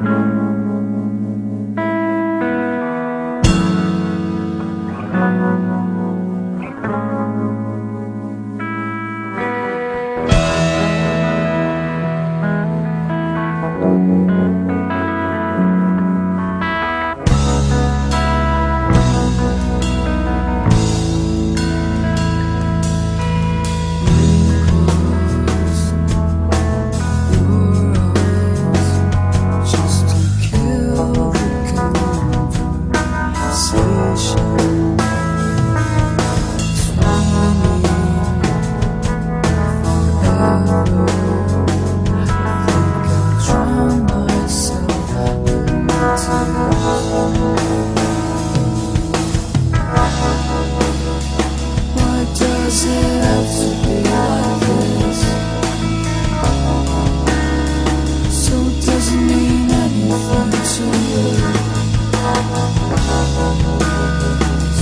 Thank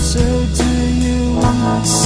So do you want to